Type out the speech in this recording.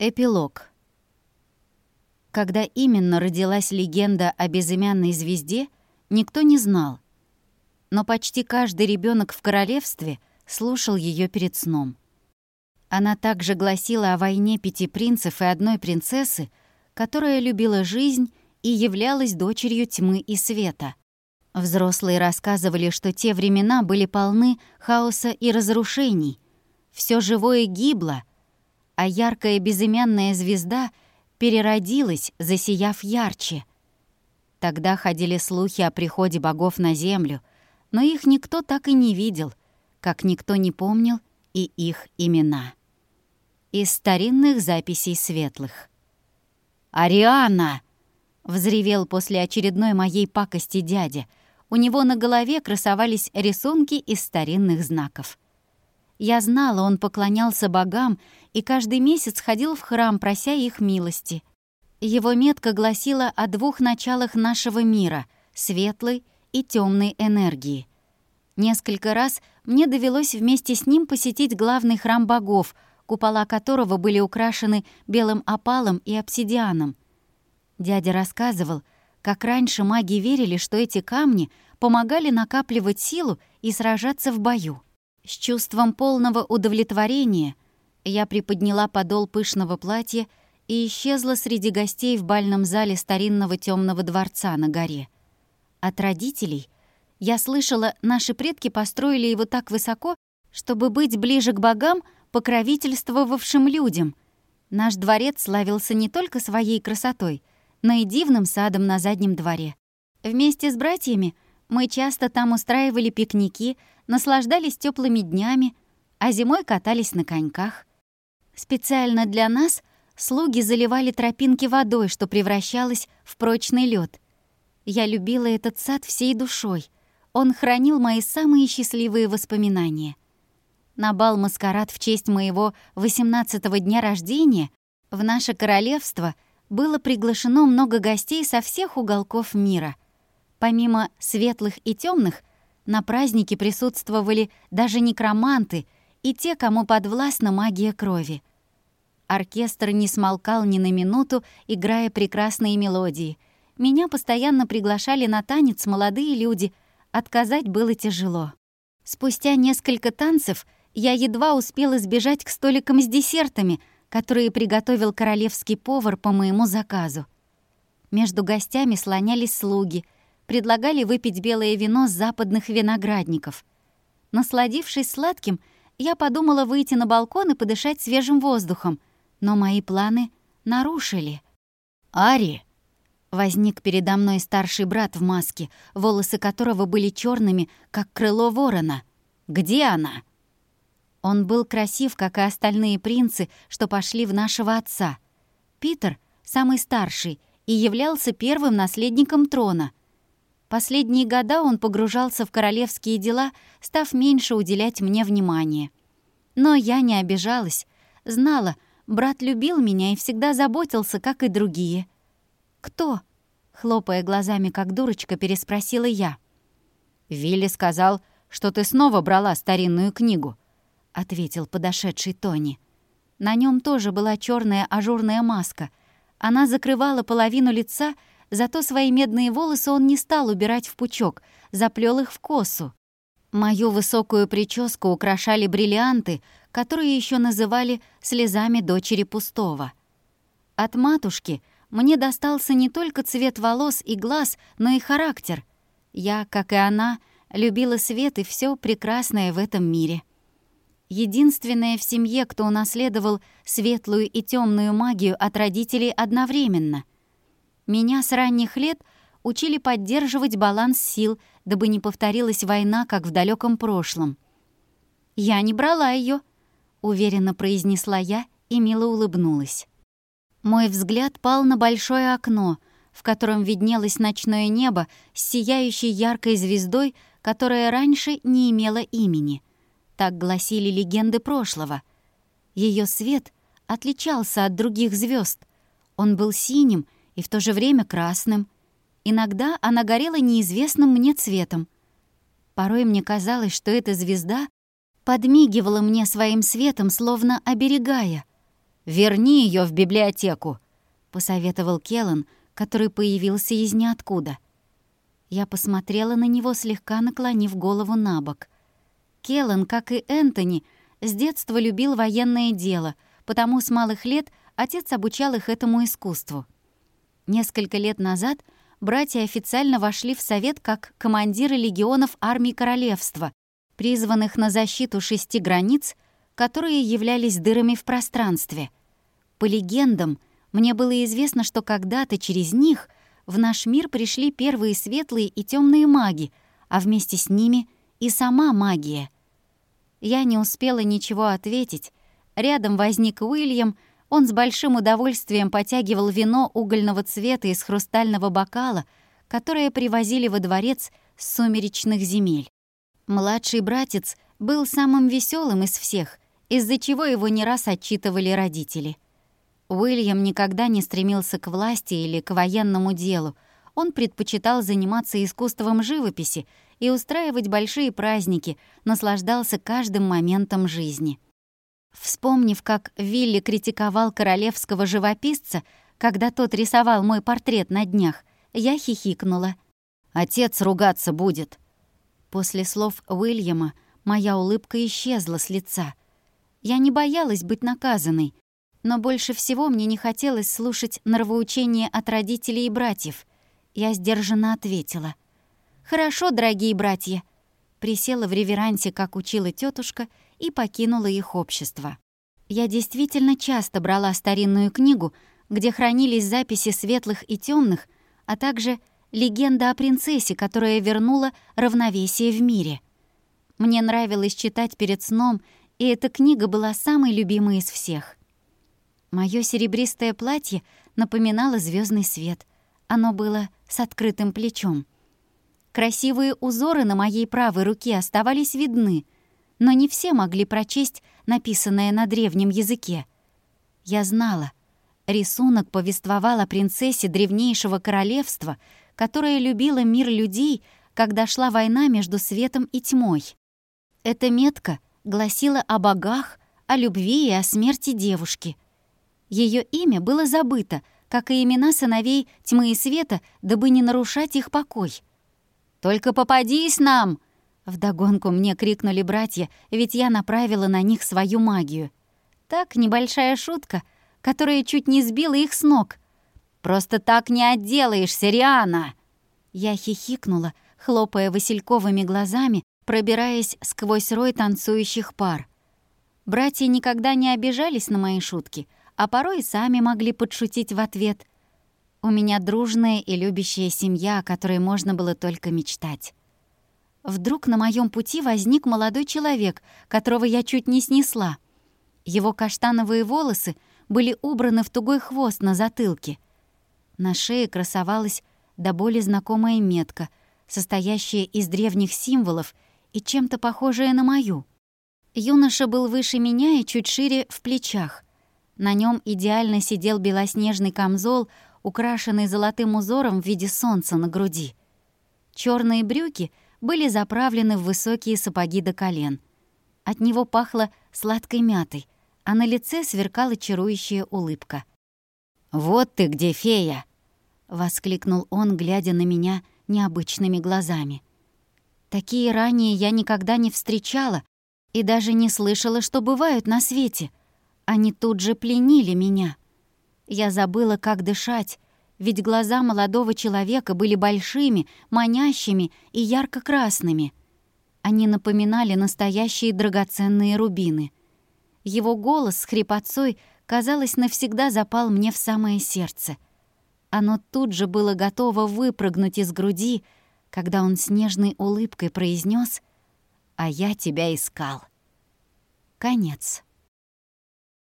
Эпилог. Когда именно родилась легенда о безымянной звезде, никто не знал. Но почти каждый ребенок в королевстве слушал ее перед сном. Она также гласила о войне пяти принцев и одной принцессы, которая любила жизнь и являлась дочерью тьмы и света. Взрослые рассказывали, что те времена были полны хаоса и разрушений. Все живое гибло, а яркая безымянная звезда переродилась, засияв ярче. Тогда ходили слухи о приходе богов на землю, но их никто так и не видел, как никто не помнил и их имена. Из старинных записей светлых. «Ариана!» — взревел после очередной моей пакости дядя. У него на голове красовались рисунки из старинных знаков — я знала, он поклонялся богам и каждый месяц ходил в храм, прося их милости. Его метка гласила о двух началах нашего мира — светлой и темной энергии. Несколько раз мне довелось вместе с ним посетить главный храм богов, купола которого были украшены белым опалом и обсидианом. Дядя рассказывал, как раньше маги верили, что эти камни помогали накапливать силу и сражаться в бою. С чувством полного удовлетворения я приподняла подол пышного платья и исчезла среди гостей в бальном зале старинного темного дворца на горе. От родителей я слышала, наши предки построили его так высоко, чтобы быть ближе к богам, покровительствовавшим людям. Наш дворец славился не только своей красотой, но и дивным садом на заднем дворе. Вместе с братьями мы часто там устраивали пикники, наслаждались теплыми днями, а зимой катались на коньках. Специально для нас слуги заливали тропинки водой, что превращалось в прочный лед. Я любила этот сад всей душой. Он хранил мои самые счастливые воспоминания. На бал-маскарад в честь моего 18-го дня рождения в наше королевство было приглашено много гостей со всех уголков мира. Помимо светлых и темных, на празднике присутствовали даже некроманты и те, кому подвластна магия крови. Оркестр не смолкал ни на минуту, играя прекрасные мелодии. Меня постоянно приглашали на танец молодые люди, отказать было тяжело. Спустя несколько танцев я едва успела сбежать к столикам с десертами, которые приготовил королевский повар по моему заказу. Между гостями слонялись слуги — предлагали выпить белое вино с западных виноградников. Насладившись сладким, я подумала выйти на балкон и подышать свежим воздухом, но мои планы нарушили. «Ари!» Возник передо мной старший брат в маске, волосы которого были черными, как крыло ворона. «Где она?» Он был красив, как и остальные принцы, что пошли в нашего отца. Питер, самый старший, и являлся первым наследником трона. Последние года он погружался в королевские дела, став меньше уделять мне внимания. Но я не обижалась, знала, брат любил меня и всегда заботился, как и другие. «Кто?» — хлопая глазами, как дурочка, переспросила я. «Вилли сказал, что ты снова брала старинную книгу», — ответил подошедший Тони. На нем тоже была черная ажурная маска. Она закрывала половину лица — Зато свои медные волосы он не стал убирать в пучок, заплел их в косу. Мою высокую прическу украшали бриллианты, которые еще называли слезами дочери пустого. От матушки мне достался не только цвет волос и глаз, но и характер. Я, как и она, любила свет и все прекрасное в этом мире. Единственная в семье, кто унаследовал светлую и темную магию от родителей одновременно — меня с ранних лет учили поддерживать баланс сил, дабы не повторилась война, как в далеком прошлом. «Я не брала ее, уверенно произнесла я и мило улыбнулась. Мой взгляд пал на большое окно, в котором виднелось ночное небо с сияющей яркой звездой, которая раньше не имела имени. Так гласили легенды прошлого. Ее свет отличался от других звезд. Он был синим — и в то же время красным. Иногда она горела неизвестным мне цветом. Порой мне казалось, что эта звезда подмигивала мне своим светом, словно оберегая. верни ее в библиотеку», — посоветовал Келлан, который появился из ниоткуда. Я посмотрела на него, слегка наклонив голову на бок. Келлан, как и Энтони, с детства любил военное дело, потому с малых лет отец обучал их этому искусству. Несколько лет назад братья официально вошли в совет как командиры легионов армии королевства, призванных на защиту шести границ, которые являлись дырами в пространстве. По легендам, мне было известно, что когда-то через них в наш мир пришли первые светлые и темные маги, а вместе с ними и сама магия. Я не успела ничего ответить. Рядом возник Уильям — он с большим удовольствием потягивал вино угольного цвета из хрустального бокала, которое привозили во дворец с сумеречных земель. Младший братец был самым веселым из всех, из-за чего его не раз отчитывали родители. Уильям никогда не стремился к власти или к военному делу. Он предпочитал заниматься искусством живописи и устраивать большие праздники, наслаждался каждым моментом жизни. Вспомнив, как Вилли критиковал королевского живописца, когда тот рисовал мой портрет на днях, я хихикнула. «Отец ругаться будет». После слов Уильяма моя улыбка исчезла с лица. Я не боялась быть наказанной, но больше всего мне не хотелось слушать нравоучения от родителей и братьев. Я сдержанно ответила. «Хорошо, дорогие братья». Присела в реверансе, как учила тетушка, и покинула их общество. Я действительно часто брала старинную книгу, где хранились записи светлых и темных, а также легенда о принцессе, которая вернула равновесие в мире. Мне нравилось читать перед сном, и эта книга была самой любимой из всех. Моё серебристое платье напоминало звездный свет. Оно было с открытым плечом. Красивые узоры на моей правой руке оставались видны — но не все могли прочесть написанное на древнем языке. Я знала, рисунок повествовал о принцессе древнейшего королевства, которая любила мир людей, когда шла война между светом и тьмой. Эта метка гласила о богах, о любви и о смерти девушки. Ее имя было забыто, как и имена сыновей тьмы и света, дабы не нарушать их покой. «Только попадись нам!» Вдогонку мне крикнули братья, ведь я направила на них свою магию. Так, небольшая шутка, которая чуть не сбила их с ног. «Просто так не отделаешься, Риана!» Я хихикнула, хлопая васильковыми глазами, пробираясь сквозь рой танцующих пар. Братья никогда не обижались на мои шутки, а порой сами могли подшутить в ответ. У меня дружная и любящая семья, о которой можно было только мечтать. Вдруг на моем пути возник молодой человек, которого я чуть не снесла. Его каштановые волосы были убраны в тугой хвост на затылке. На шее красовалась до боли знакомая метка, состоящая из древних символов и чем-то похожая на мою. Юноша был выше меня и чуть шире в плечах. На нем идеально сидел белоснежный камзол, украшенный золотым узором в виде солнца на груди. Черные брюки — были заправлены в высокие сапоги до колен. От него пахло сладкой мятой, а на лице сверкала чарующая улыбка. «Вот ты где, фея!» — воскликнул он, глядя на меня необычными глазами. Такие ранее я никогда не встречала и даже не слышала, что бывают на свете. Они тут же пленили меня. Я забыла, как дышать, ведь глаза молодого человека были большими, манящими и ярко-красными. Они напоминали настоящие драгоценные рубины. Его голос с хрипотцой, казалось, навсегда запал мне в самое сердце. Оно тут же было готово выпрыгнуть из груди, когда он с нежной улыбкой произнес «А я тебя искал». Конец.